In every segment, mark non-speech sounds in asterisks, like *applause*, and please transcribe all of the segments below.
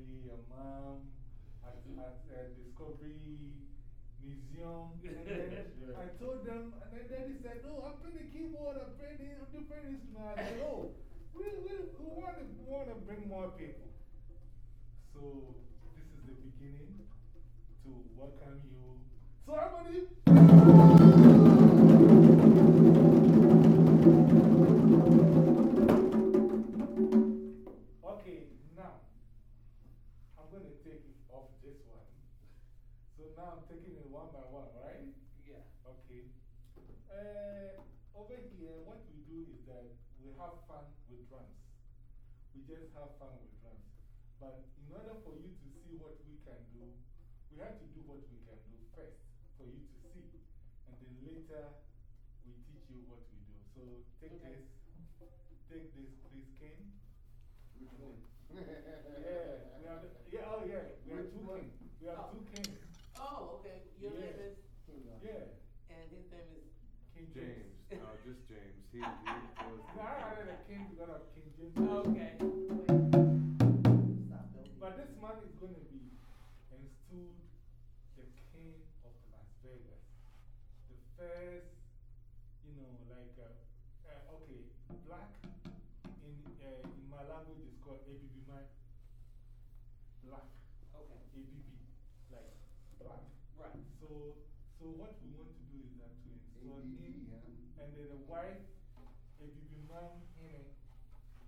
daddy, your mom at, at uh, Discovery Museum. *laughs* I told them, and then daddy said, No, I'm playing the keyboard, I'm playing the different instruments. I said, Oh, we, we, we, want to, we want to bring more people. So, this is the beginning to welcome you. So, everybody. Now I'm taking it one by one, right? Yeah. Okay. Uh, over here, what we do is that we have fun with drums. We just have fun with drums. But in order for you to see what we can do, we have to do what we can do first for you to see. And then later, we teach you what we do. So take this. Take this, please, Ken. Which one? *laughs* Yeah, we have, yeah, oh yeah, we have Which two kings. We have Oh. two kings. Oh, okay. Your Yeah. name is, Yeah, and his name is. King James. James. No, just James. He, he *laughs* was. No, I added a king because of King James. Okay. But this man is going to be installed the king of Las Vegas. The first, So, what we want to do is that to install him huh? and then the wife, ABB man in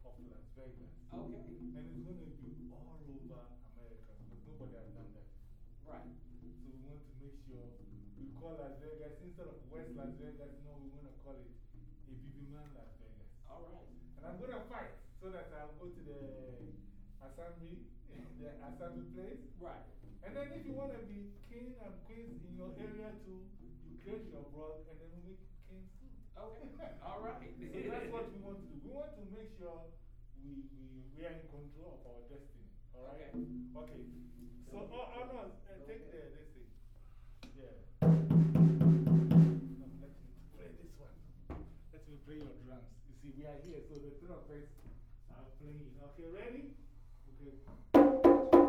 of Las Vegas. Okay. And it's going to be all over America because nobody has done that. Right. So we want to make sure we call Las Vegas, instead of West Las Vegas, no, we want to call it ABB man Las Vegas. All right. And I'm going to fight so that I'll go to the assembly, *laughs* the assembly place. Right. And then if you want to be king and queens in your area too, you create your blog and then we make kings too. Okay. *laughs* All right. So that's what we want to do. We want to make sure we, we, we are in control of our destiny. All right? Okay. So, oh, oh no, uh, take the, this thing. Yeah. No, let me play this one. Let me play your drums. You see, we are here, so the three of us are playing. Okay, ready? Okay. Okay,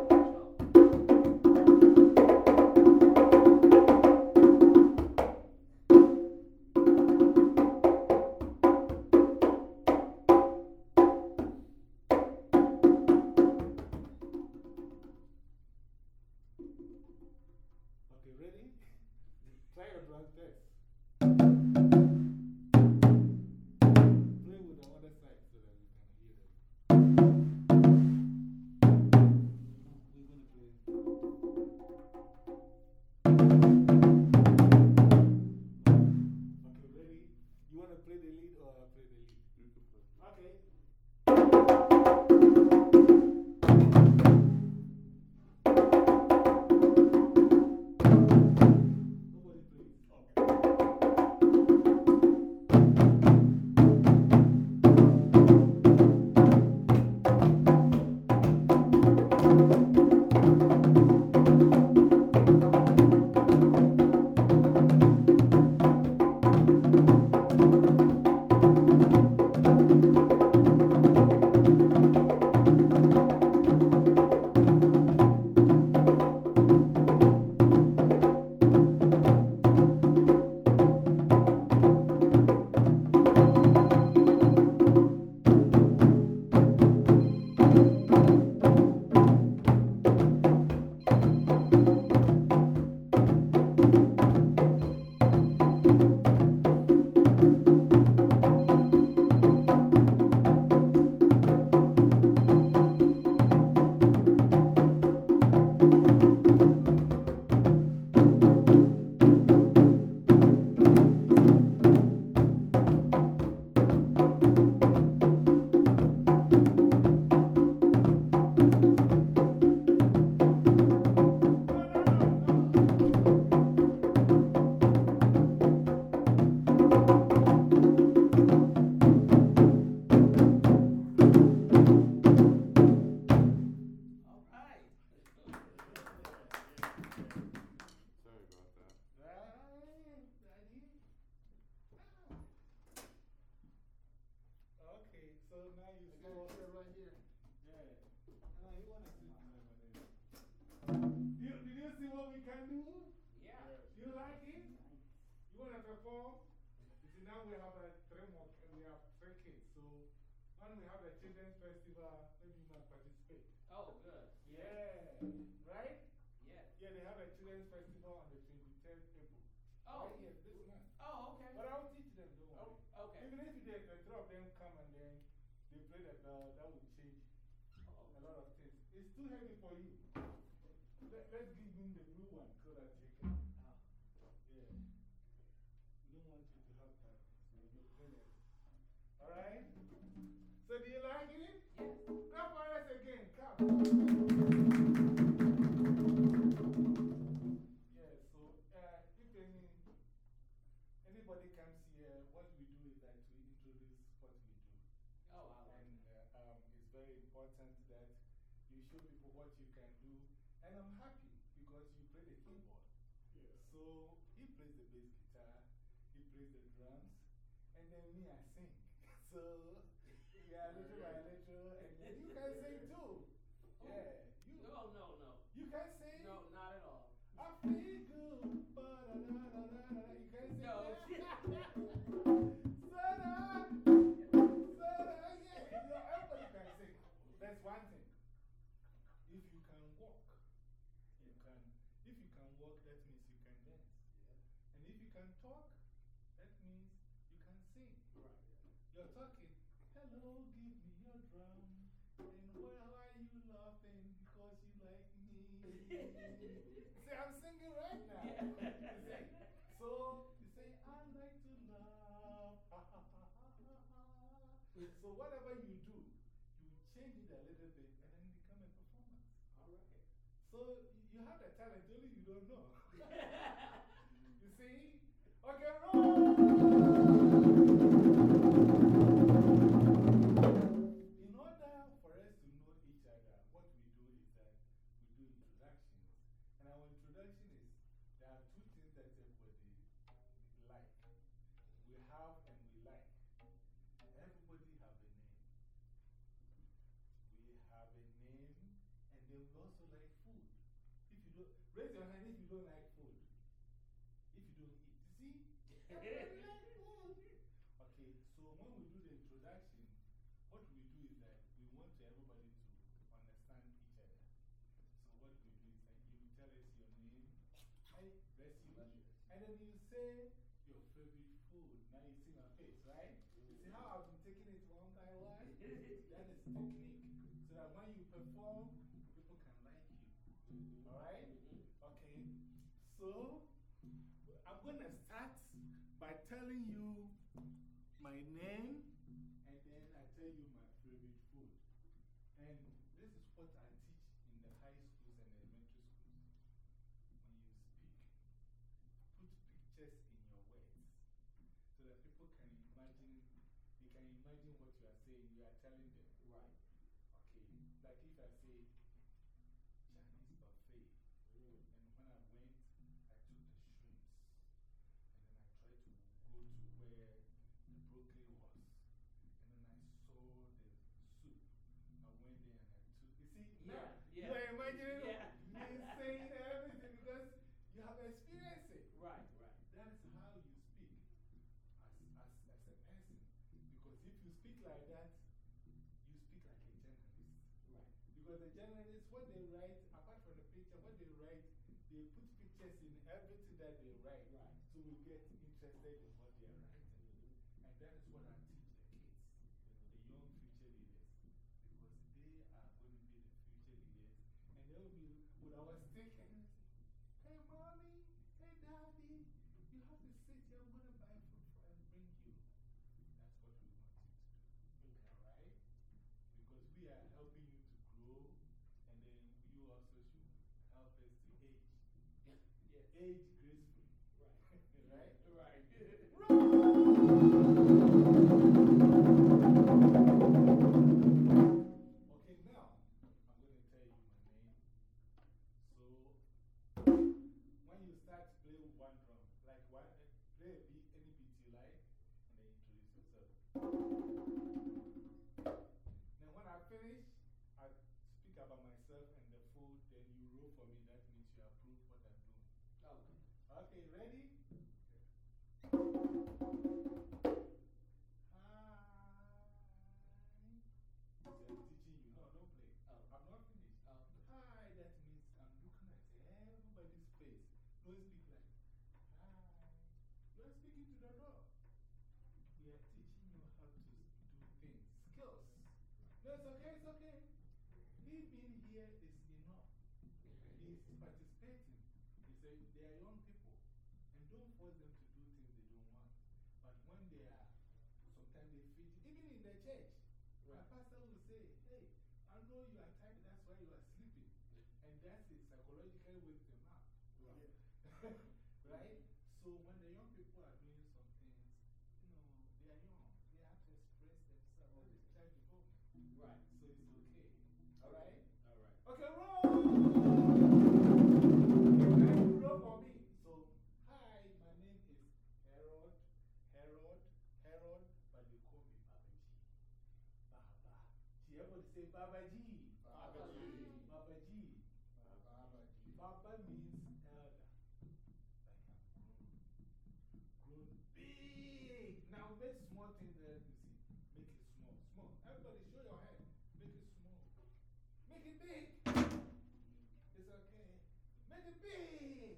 now we have uh, show people what you can do. And I'm happy because you play the keyboard. So he plays the bass guitar, he plays the drums, and then me, I sing. *laughs* So talk, that means you can sing. Right. You're talking, hello, give me your drum. And why are you laughing? Because you like me. *laughs* See, I'm singing right now. You see? So, you say, I like to laugh. *laughs* so, whatever you do, you change it a little bit and then become a performance. All right. So, you have the talent, only you don't know. *laughs* you see? Okay, roll! In order for us to know each other, what we do is that we do introductions. And our introduction is there are two things that everybody like. We have and we like. Everybody have a name. We have a name, and then we also like food. If you don't, raise your hand if you don't like food. If you don't eat. You Everybody can imagine what you are saying. You are telling them. Right. Okay. Like if I say Chinese buffet, and when I went, I took the shrimps, and then I tried to go to where the broccoli was, and then I saw the soup. I went there and I took, you see, now, Yeah, you are imagining yeah. me saying everything because you have experienced it. Right, right. That is how you speak as, as, as a person. Because if you speak like that, you speak like a journalist. Right. Because the journalists, what they write, apart from the picture, what they write, they put pictures in everything that they write. Right. So we get interested in what they are writing. And that is what I teach the kids, the young future leaders. Because they are going to be the future leaders. And they will be with our stick and say, hey, mommy, hey, daddy, you have to sit here. I'm going to buy food for and bring you. That's what we want you to do. Alright? Because we are helping you to grow, and then you also should help us to age. Yeah. Yes. Age it's okay. He being here is enough. He's participating. He said they are young people. And don't force them to do things they don't want. But when they are, sometimes they fit, even in the church, my pastor will say, hey, I know you are tired, that's why you are sleeping. And that's it, psychologically wakes them say Baba G. Baba G. Baba G. Baba means elder. Like I'm grown. Grown big. Now make small things there you see. Make it small. Small. Everybody show your head. Make it small. Make it big. It's okay. Make it big.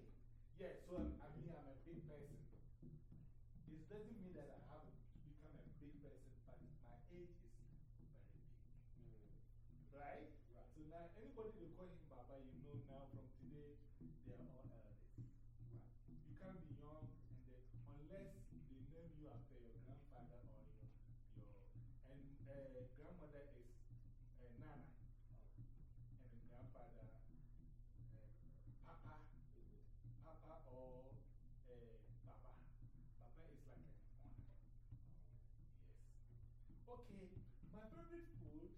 Yeah, so I'm, I mean, I'm a big person. It doesn't mean that I have become a big person, but my age is very big. Right? Right. So now, anybody they call him Baba, you know now from today, they are all elders. Right. You can't be young and then, unless they name you after your grandfather or your, your and uh, grandmother is uh, Nana, and the grandfather uh, Papa, Papa or uh, Baba. Baba is like an honor. Yes. Okay, my favorite food.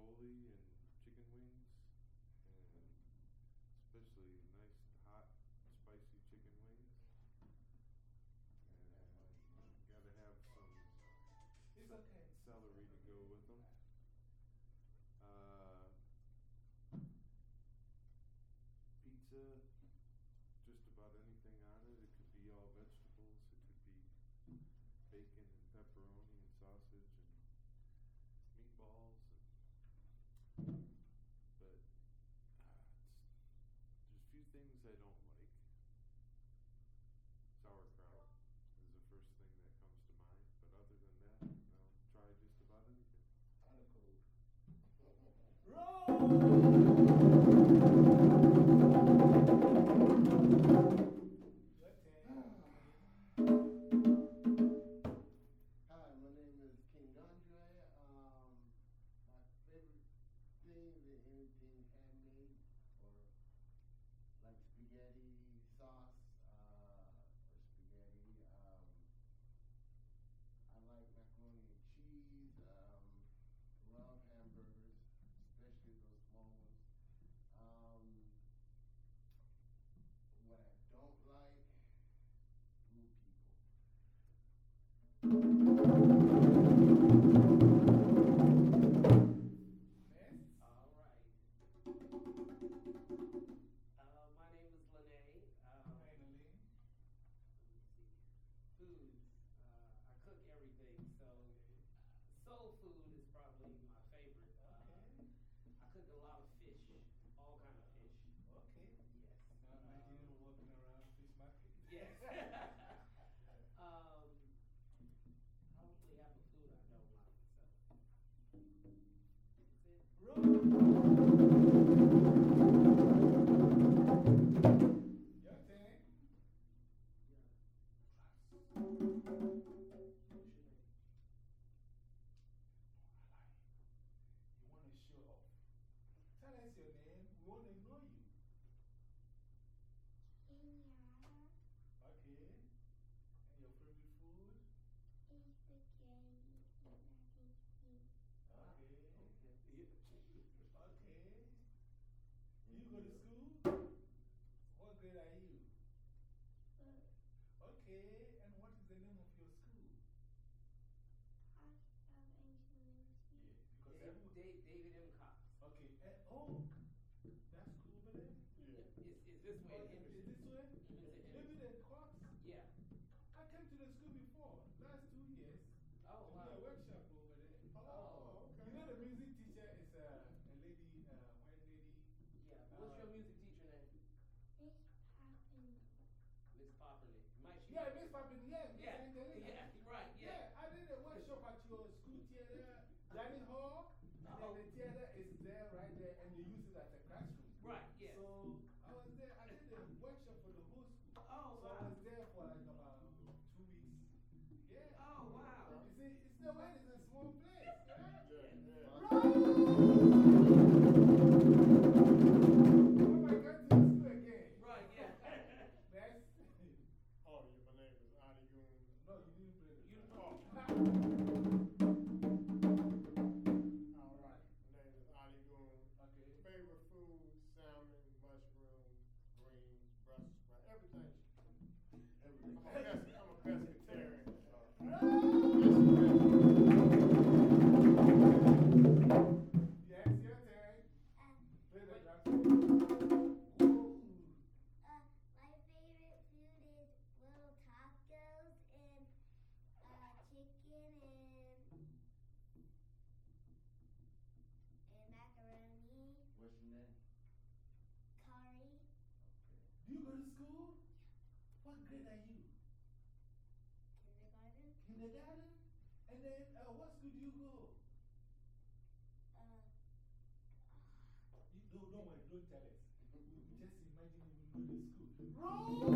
Stromboli and chicken wings, and especially nice, hot, spicy chicken wings. And gotta have some It's okay. celery to go with them. Uh, pizza, just about anything on it. It could be all vegetables, it could be bacon and pepperoni and sausage and meatballs. And, but uh, it's, there's a few things I don't We want to know you. Yeah. Okay. And your favorite food? Okay. Okay. okay. You go to school? What grade are you? Okay. you got to miss And then, uh, what school do you go? Uh, you, no, don't worry, don't tell us. We *laughs* just imagine you know the school. Wrong!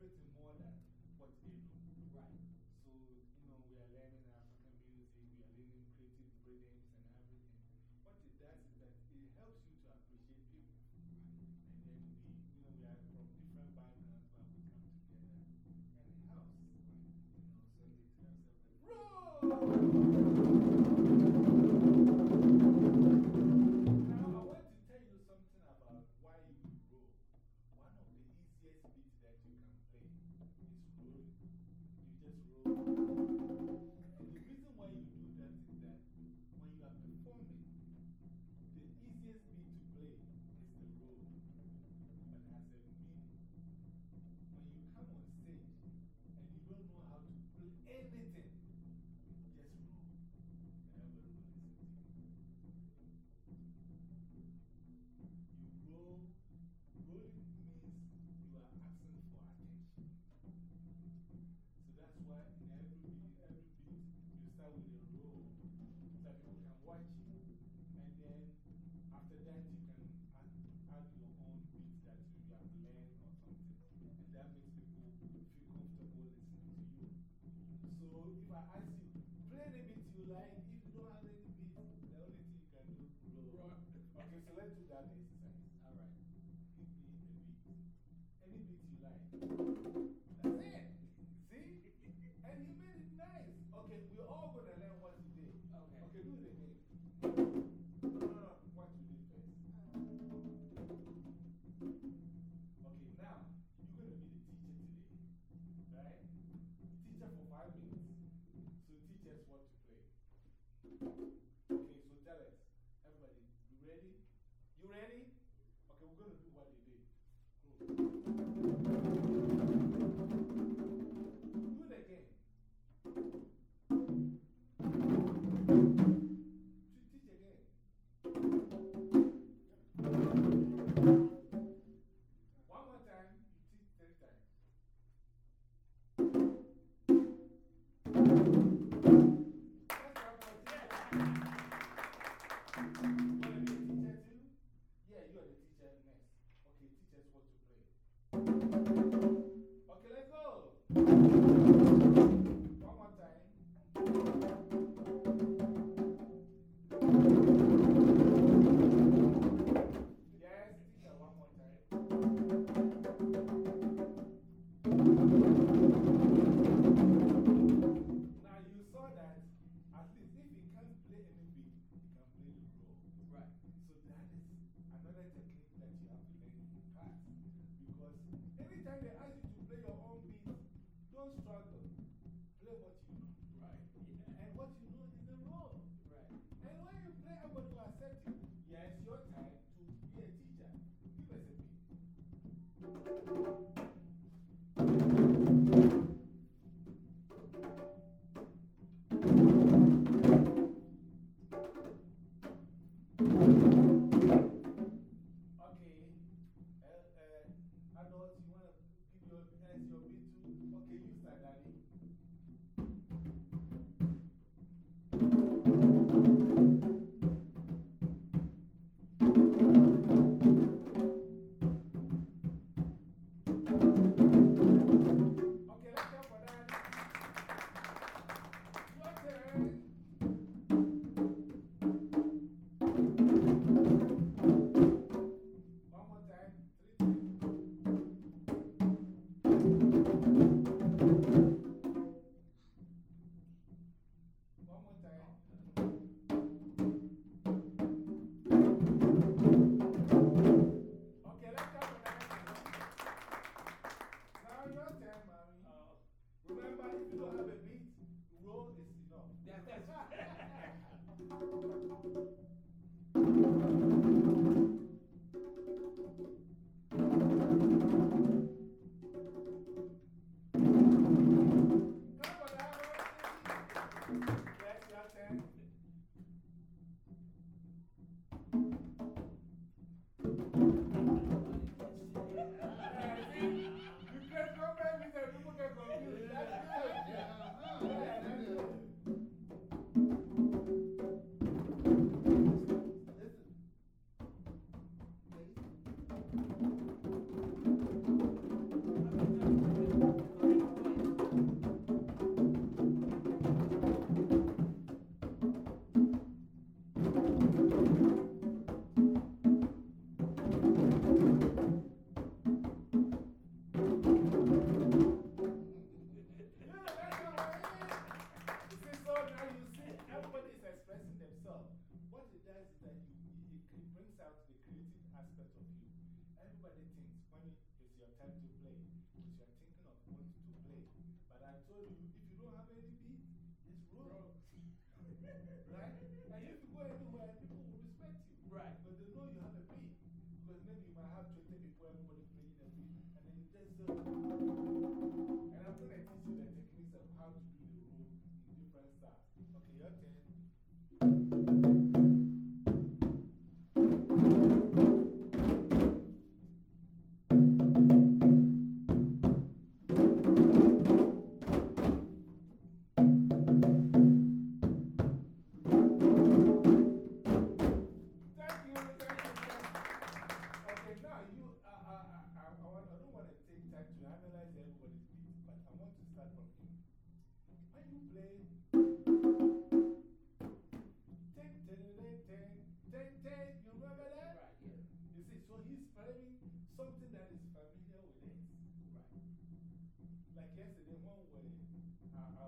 everything more than what they do, Right. So, you know, we are learning African music, we are learning creative rhythms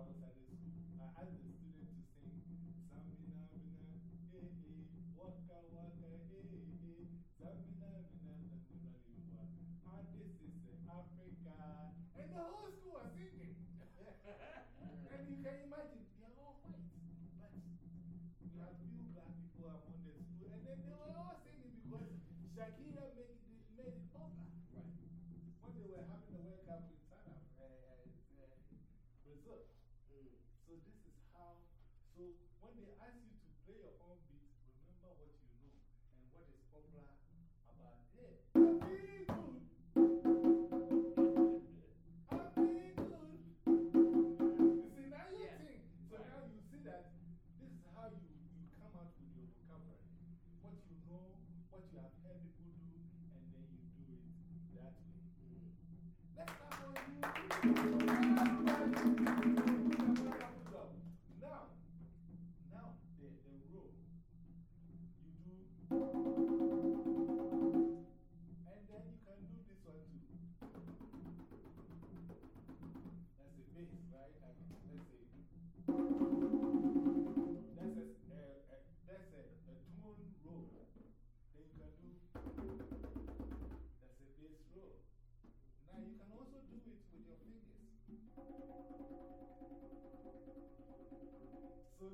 I,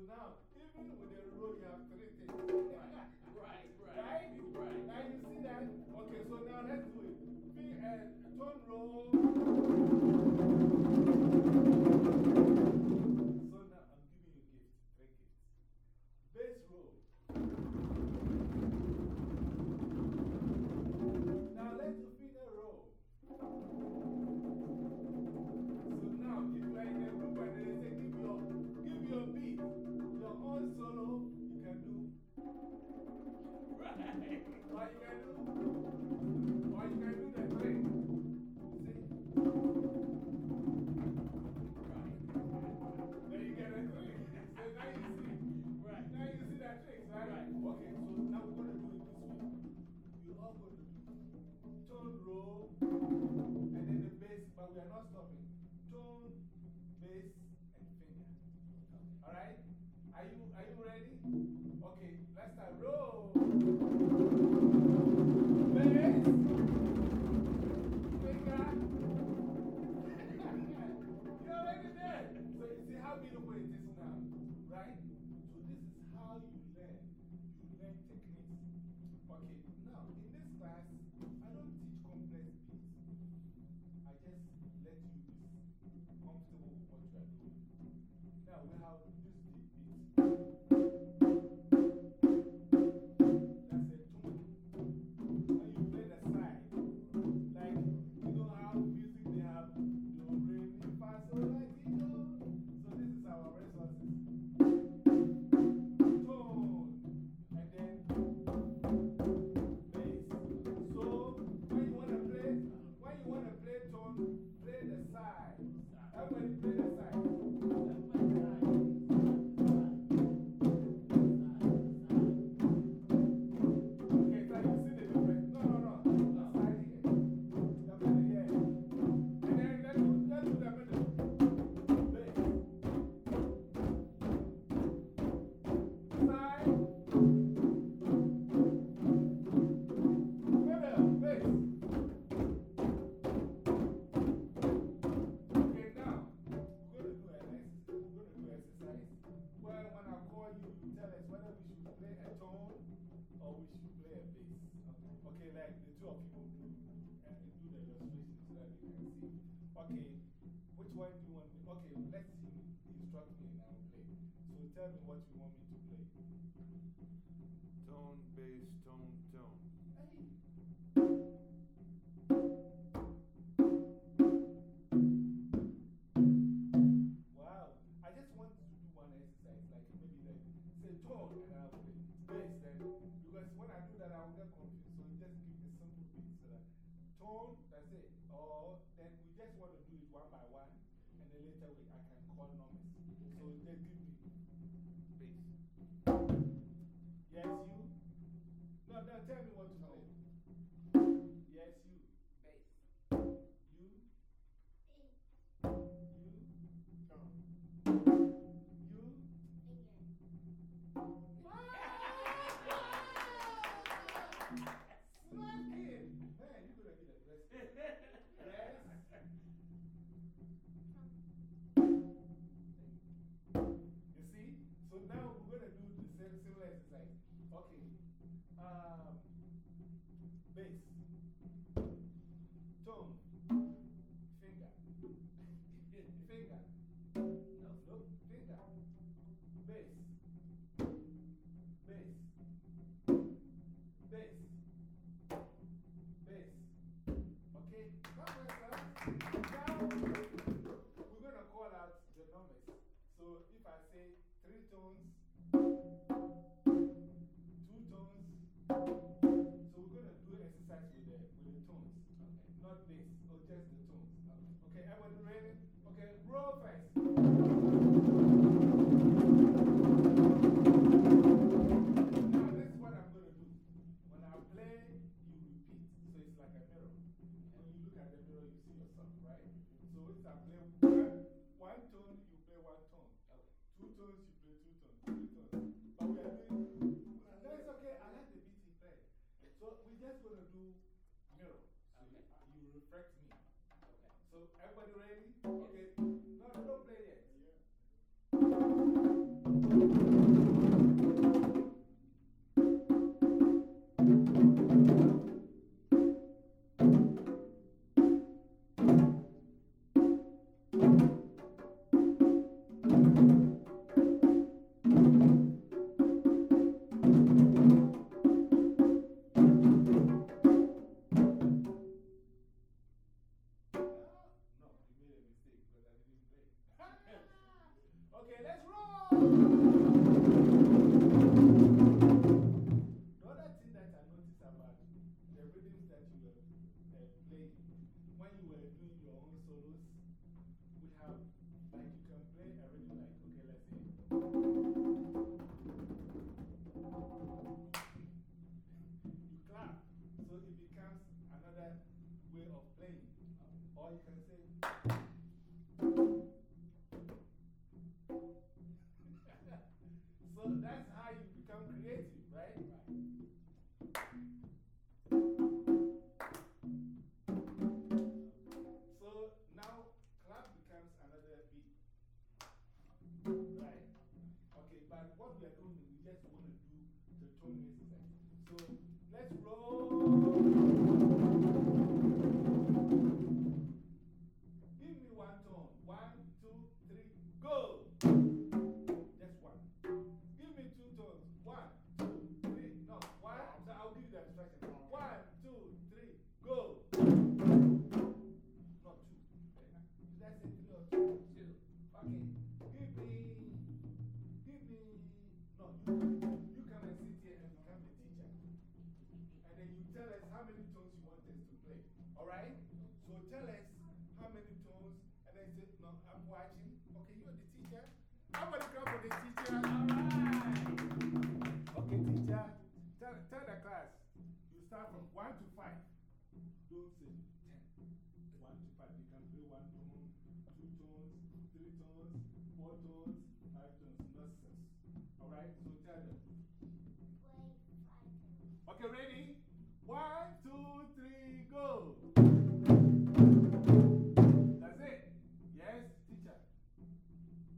now, or you can say photos. Alright, so tell them. Okay, ready? One, two, three, go. That's it. Yes, teacher.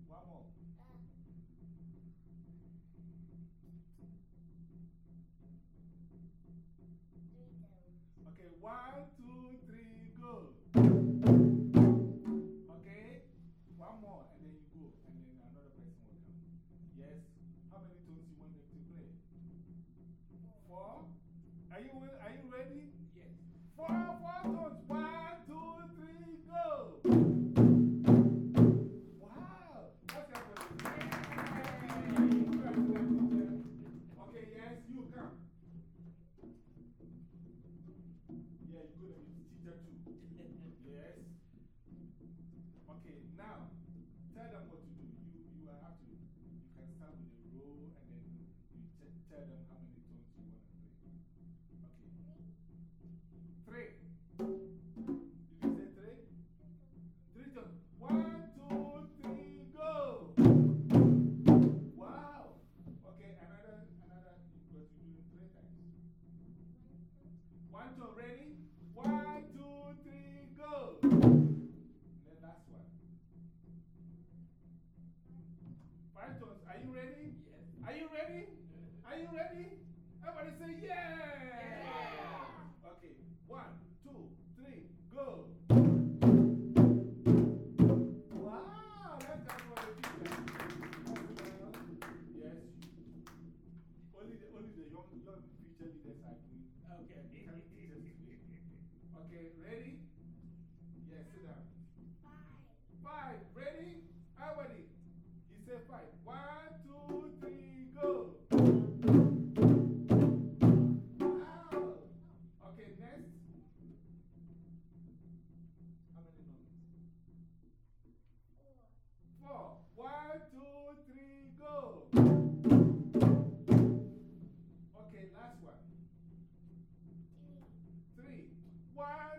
One more. Okay, one, two. four. One, two, three, go. Okay, last one. Three. One.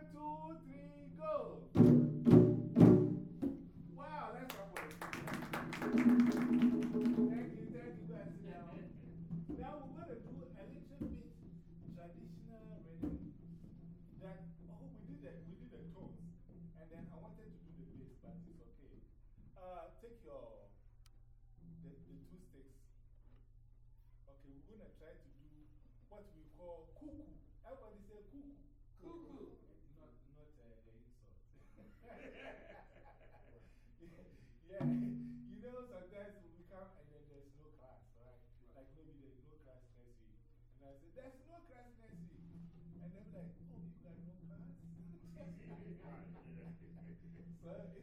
Tina try to do what we call cuckoo. Everybody say cuckoo. Cuckoo. Eh, not not uh, the insult. *laughs* yeah, you know, sometimes we come and then there's no class, right? right. Like maybe there's no class next week. And I said, There's no class next week. And they're like, Oh, you got no class? *laughs* *laughs* so it's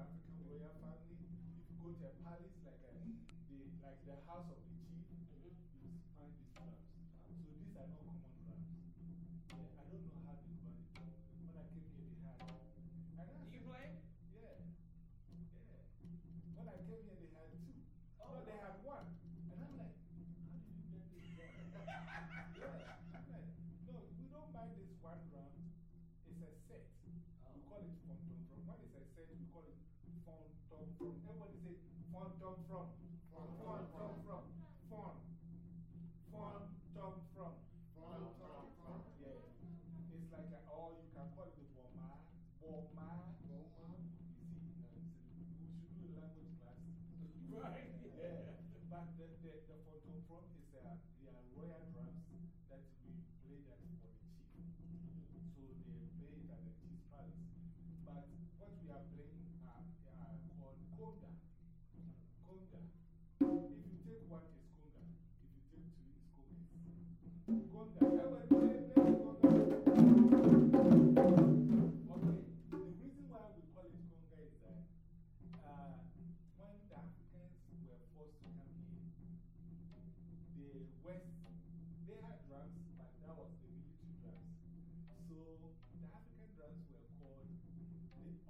African warrior family, if you go to a palace, like, a, the, like the house of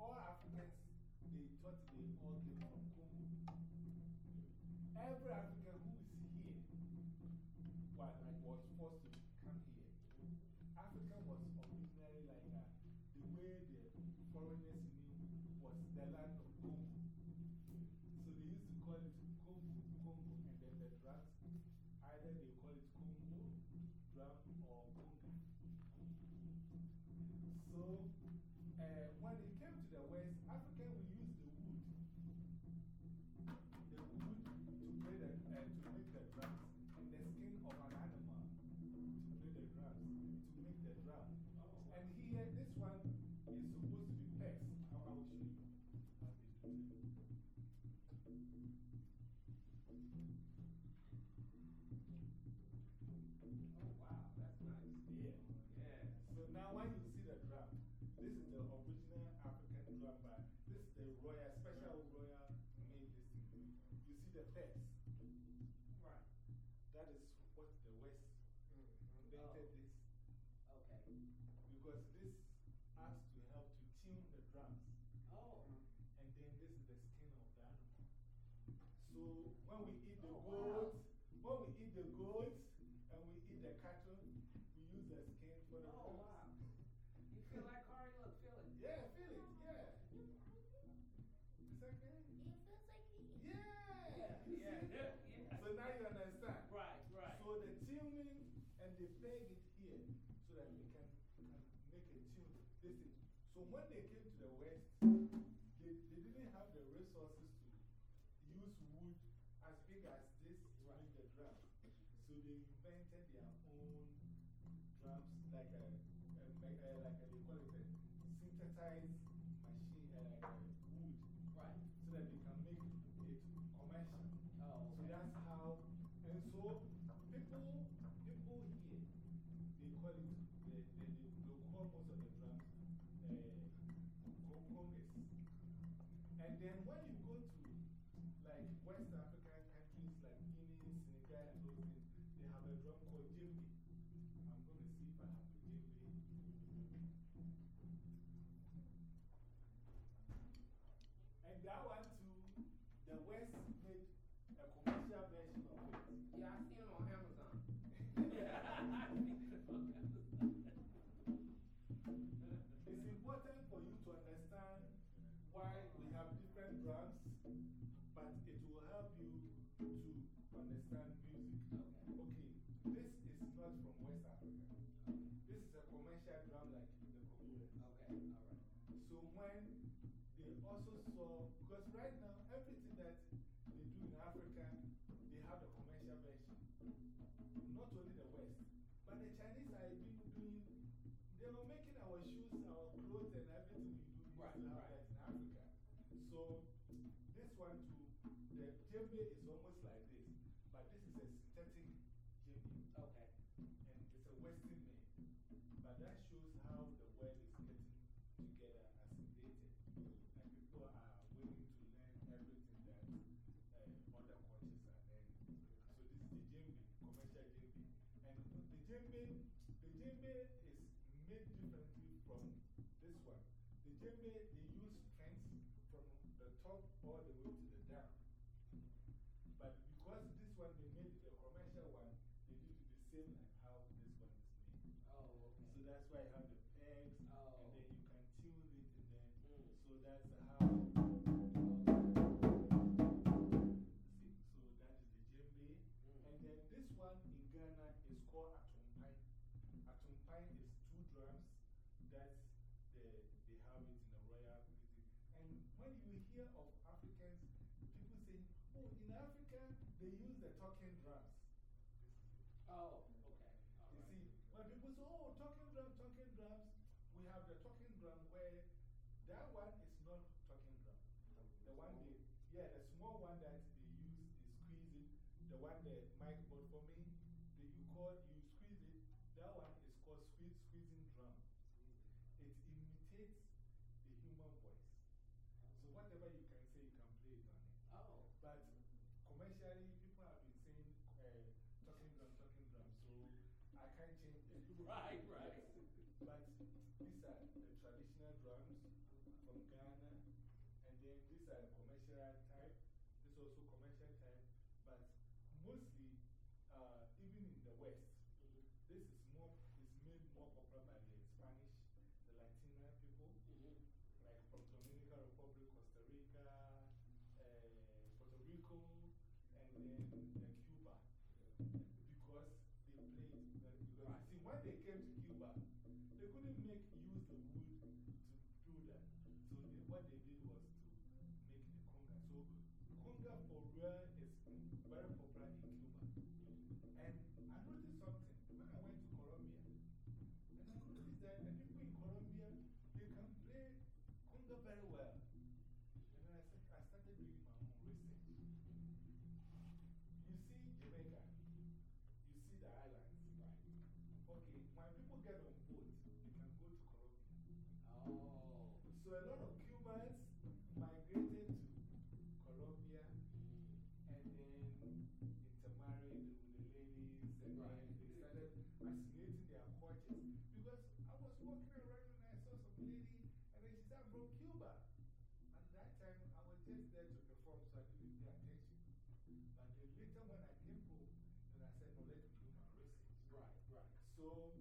all Africans, they thought they all came from Congo. Every African tibia they use the talking drums. Oh, okay. All you right. see, when people say, oh, talking drums, talking drums, we have the talking drum where that one is not talking drum. The one they, yeah, the small one that they use, they squeeze it. The one that Mike bought for me, that you call, then Cuba. Because they played. Because right. see, when they came to Cuba, they couldn't make use the wood to do that. So they, what they did was to make the conga. So conga for real So,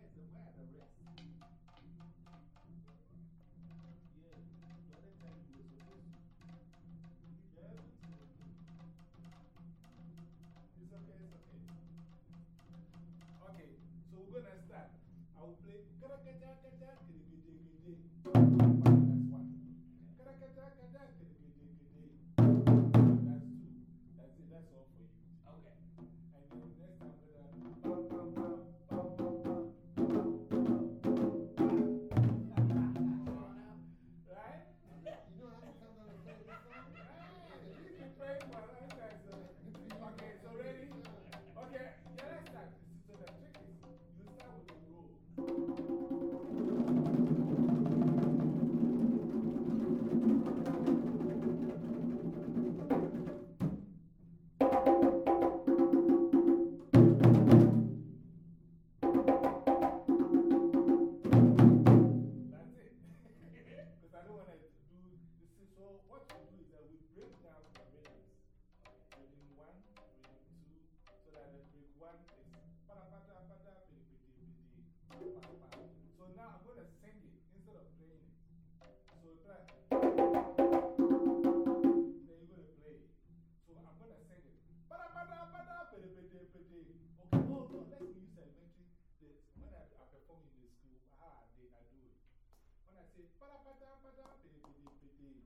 where is the, where are the rest? pete, parapadam, padam, pete, pete, pete.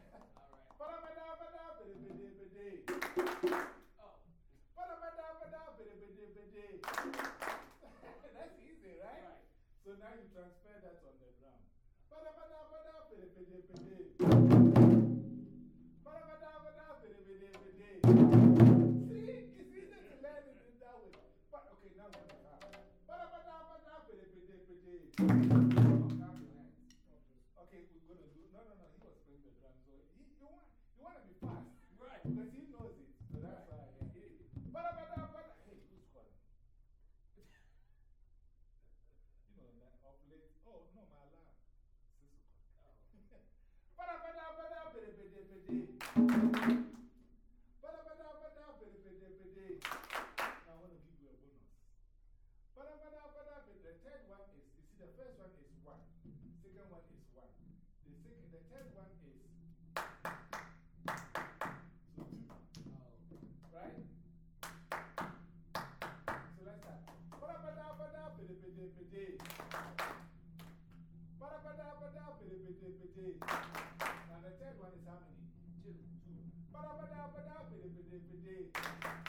Okay, all right. Parapadam, padam, pete, pete, pete. Oh. Parapadam, padam, pete, pete, pete. *laughs* That's easy, right? Right. So now you transfer. I pity, pity, pity. Now the third one is how many? Two. Two. Bada, bada, bada, pity, pity, pity.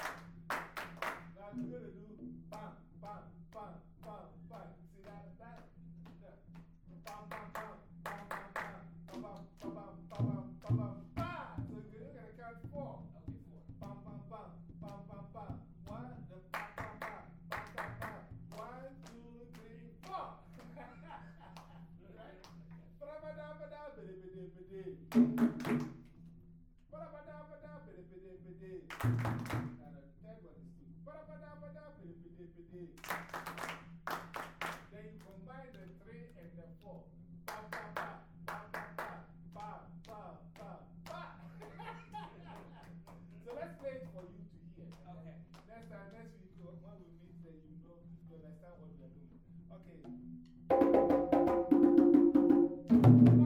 thank you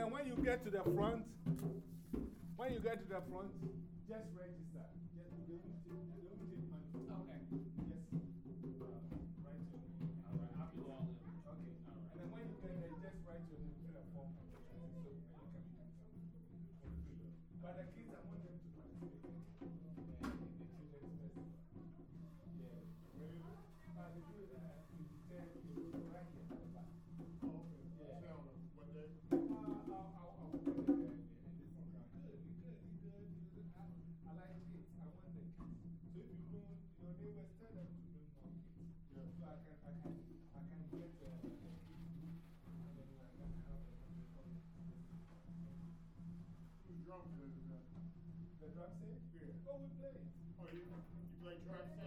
then when you get to the front, when you get to the front, just register. I'm saying? Yeah. Oh, we play. Oh, you, you play drums.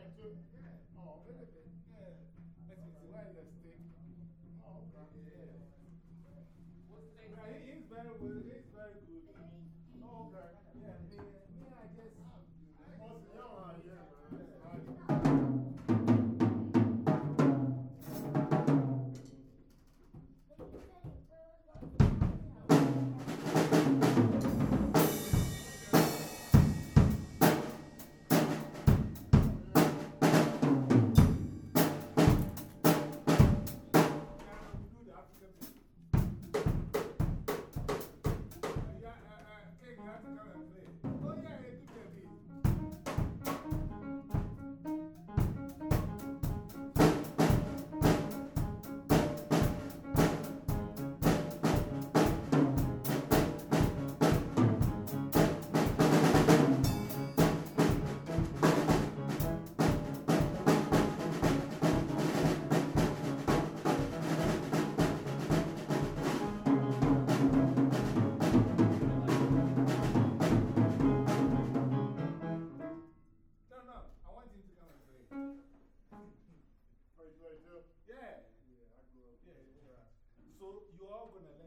So you are going to learn.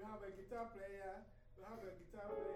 We have a guitar player. We have a guitar player.